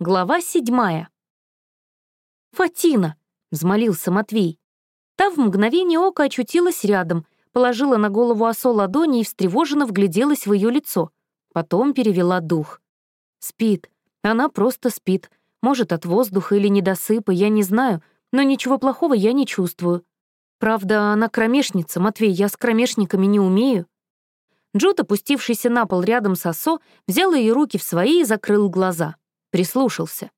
Глава седьмая. «Фатина!» — взмолился Матвей. Та в мгновение ока очутилась рядом, положила на голову осо ладони и встревоженно вгляделась в ее лицо. Потом перевела дух. Спит. Она просто спит. Может, от воздуха или недосыпа, я не знаю, но ничего плохого я не чувствую. Правда, она кромешница, Матвей, я с кромешниками не умею. Джуд, опустившийся на пол рядом с Осо, взял ее руки в свои и закрыл глаза. Прислушался.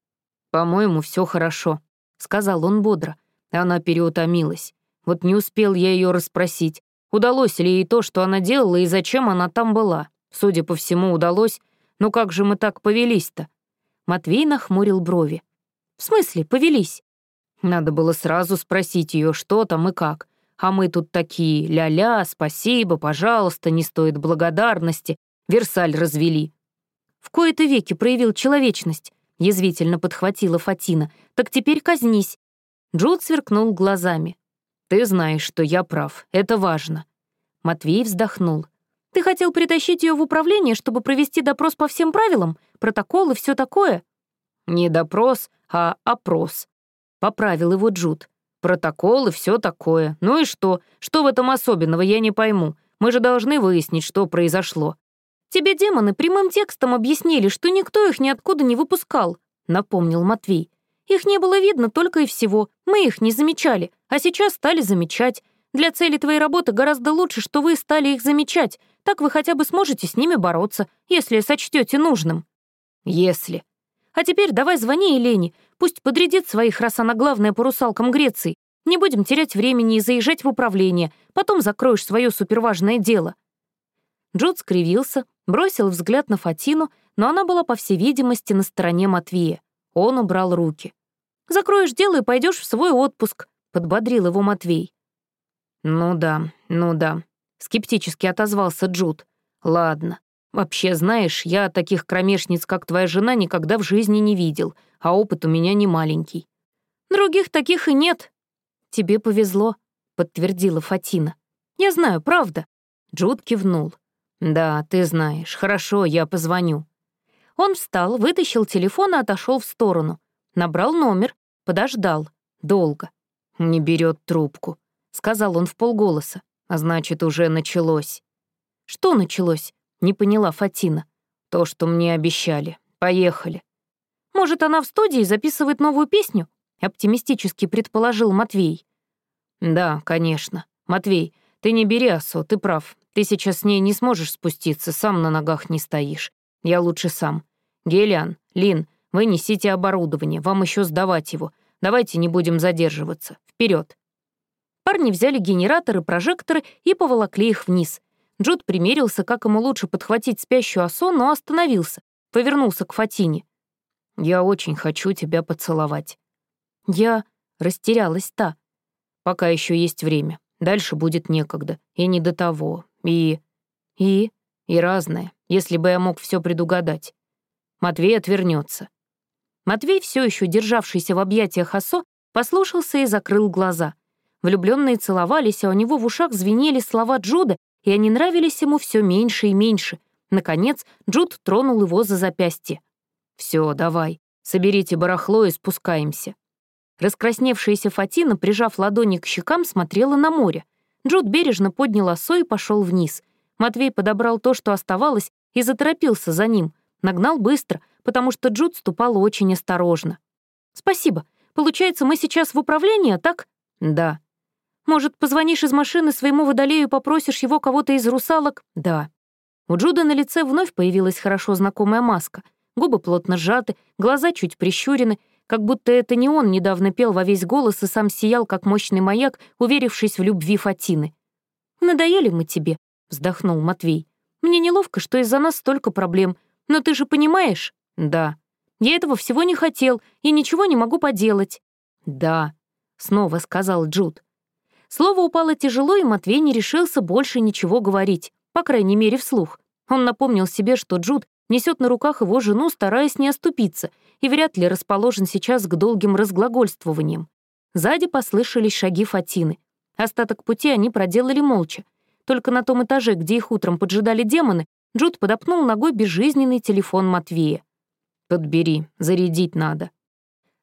«По-моему, все хорошо», — сказал он бодро. Она переутомилась. Вот не успел я ее расспросить, удалось ли ей то, что она делала и зачем она там была. Судя по всему, удалось. Но как же мы так повелись-то? Матвей нахмурил брови. «В смысле, повелись?» Надо было сразу спросить ее, что там и как. А мы тут такие, ля-ля, спасибо, пожалуйста, не стоит благодарности. Версаль развели. В кои-то веки проявил человечность, язвительно подхватила Фатина. Так теперь казнись. Джуд сверкнул глазами. Ты знаешь, что я прав, это важно. Матвей вздохнул. Ты хотел притащить ее в управление, чтобы провести допрос по всем правилам, протокол и все такое? Не допрос, а опрос. Поправил его Джуд. Протокол и все такое. Ну и что? Что в этом особенного, я не пойму. Мы же должны выяснить, что произошло. «Тебе демоны прямым текстом объяснили, что никто их ниоткуда не выпускал», — напомнил Матвей. «Их не было видно только и всего. Мы их не замечали, а сейчас стали замечать. Для цели твоей работы гораздо лучше, что вы стали их замечать. Так вы хотя бы сможете с ними бороться, если сочтете нужным». «Если». «А теперь давай звони Елене, пусть подрядит своих, раз она главная по русалкам Греции. Не будем терять времени и заезжать в управление, потом закроешь свое суперважное дело». Джуд скривился, бросил взгляд на Фатину, но она была, по всей видимости, на стороне Матвея. Он убрал руки. «Закроешь дело и пойдешь в свой отпуск», — подбодрил его Матвей. «Ну да, ну да», — скептически отозвался Джуд. «Ладно. Вообще, знаешь, я таких кромешниц, как твоя жена, никогда в жизни не видел, а опыт у меня не маленький». «Других таких и нет». «Тебе повезло», — подтвердила Фатина. «Я знаю, правда». Джуд кивнул. «Да, ты знаешь. Хорошо, я позвоню». Он встал, вытащил телефон и отошел в сторону. Набрал номер, подождал. Долго. «Не берет трубку», — сказал он в полголоса. «А значит, уже началось». «Что началось?» — не поняла Фатина. «То, что мне обещали. Поехали». «Может, она в студии записывает новую песню?» — оптимистически предположил Матвей. «Да, конечно. Матвей, ты не бери осо, ты прав. Ты сейчас с ней не сможешь спуститься, сам на ногах не стоишь. Я лучше сам. Гелиан, Лин, вы несите оборудование, вам еще сдавать его. Давайте не будем задерживаться. Вперед. Парни взяли генераторы, прожекторы и поволокли их вниз. Джуд примерился, как ему лучше подхватить спящую осо, но остановился. Повернулся к Фатине. «Я очень хочу тебя поцеловать». Я растерялась та. «Пока еще есть время. Дальше будет некогда. И не до того. И... И... И разное, если бы я мог все предугадать. Матвей отвернется. Матвей, все еще державшийся в объятиях Осо, послушался и закрыл глаза. Влюбленные целовались, а у него в ушах звенели слова Джуда, и они нравились ему все меньше и меньше. Наконец, Джуд тронул его за запястье. Все, давай, соберите барахло и спускаемся». Раскрасневшаяся Фатина, прижав ладони к щекам, смотрела на море. Джуд бережно поднял осо и пошел вниз. Матвей подобрал то, что оставалось, и заторопился за ним. Нагнал быстро, потому что Джуд ступала очень осторожно. «Спасибо. Получается, мы сейчас в управлении, так?» «Да». «Может, позвонишь из машины своему водолею и попросишь его кого-то из русалок?» «Да». У Джуда на лице вновь появилась хорошо знакомая маска. Губы плотно сжаты, глаза чуть прищурены, как будто это не он недавно пел во весь голос и сам сиял, как мощный маяк, уверившись в любви Фатины. «Надоели мы тебе», — вздохнул Матвей. «Мне неловко, что из-за нас столько проблем, но ты же понимаешь?» «Да». «Я этого всего не хотел и ничего не могу поделать». «Да», — снова сказал Джуд. Слово упало тяжело, и Матвей не решился больше ничего говорить, по крайней мере, вслух. Он напомнил себе, что Джуд несет на руках его жену, стараясь не оступиться, и вряд ли расположен сейчас к долгим разглагольствованиям. Сзади послышались шаги Фатины. Остаток пути они проделали молча. Только на том этаже, где их утром поджидали демоны, Джуд подопнул ногой безжизненный телефон Матвея. «Подбери, зарядить надо».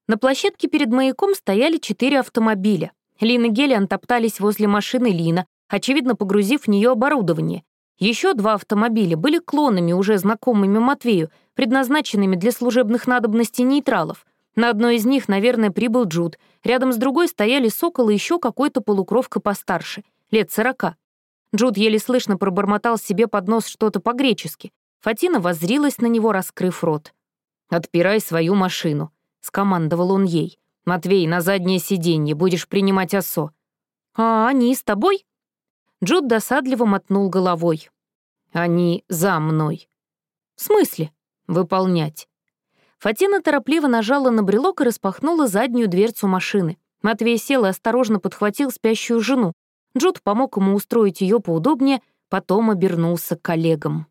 На площадке перед маяком стояли четыре автомобиля. Лин и Гелиан топтались возле машины Лина, очевидно, погрузив в нее оборудование. Еще два автомобиля были клонами, уже знакомыми Матвею, предназначенными для служебных надобностей нейтралов. На одной из них, наверное, прибыл Джуд. Рядом с другой стояли Сокол и еще какой-то полукровка постарше, лет сорока. Джуд еле слышно пробормотал себе под нос что-то по-гречески. Фатина воззрилась на него, раскрыв рот. «Отпирай свою машину», — скомандовал он ей. «Матвей, на заднее сиденье, будешь принимать осо». «А они с тобой?» Джуд досадливо мотнул головой. «Они за мной». «В смысле?» «Выполнять». Фатина торопливо нажала на брелок и распахнула заднюю дверцу машины. Матвей сел и осторожно подхватил спящую жену. Джуд помог ему устроить ее поудобнее, потом обернулся к коллегам.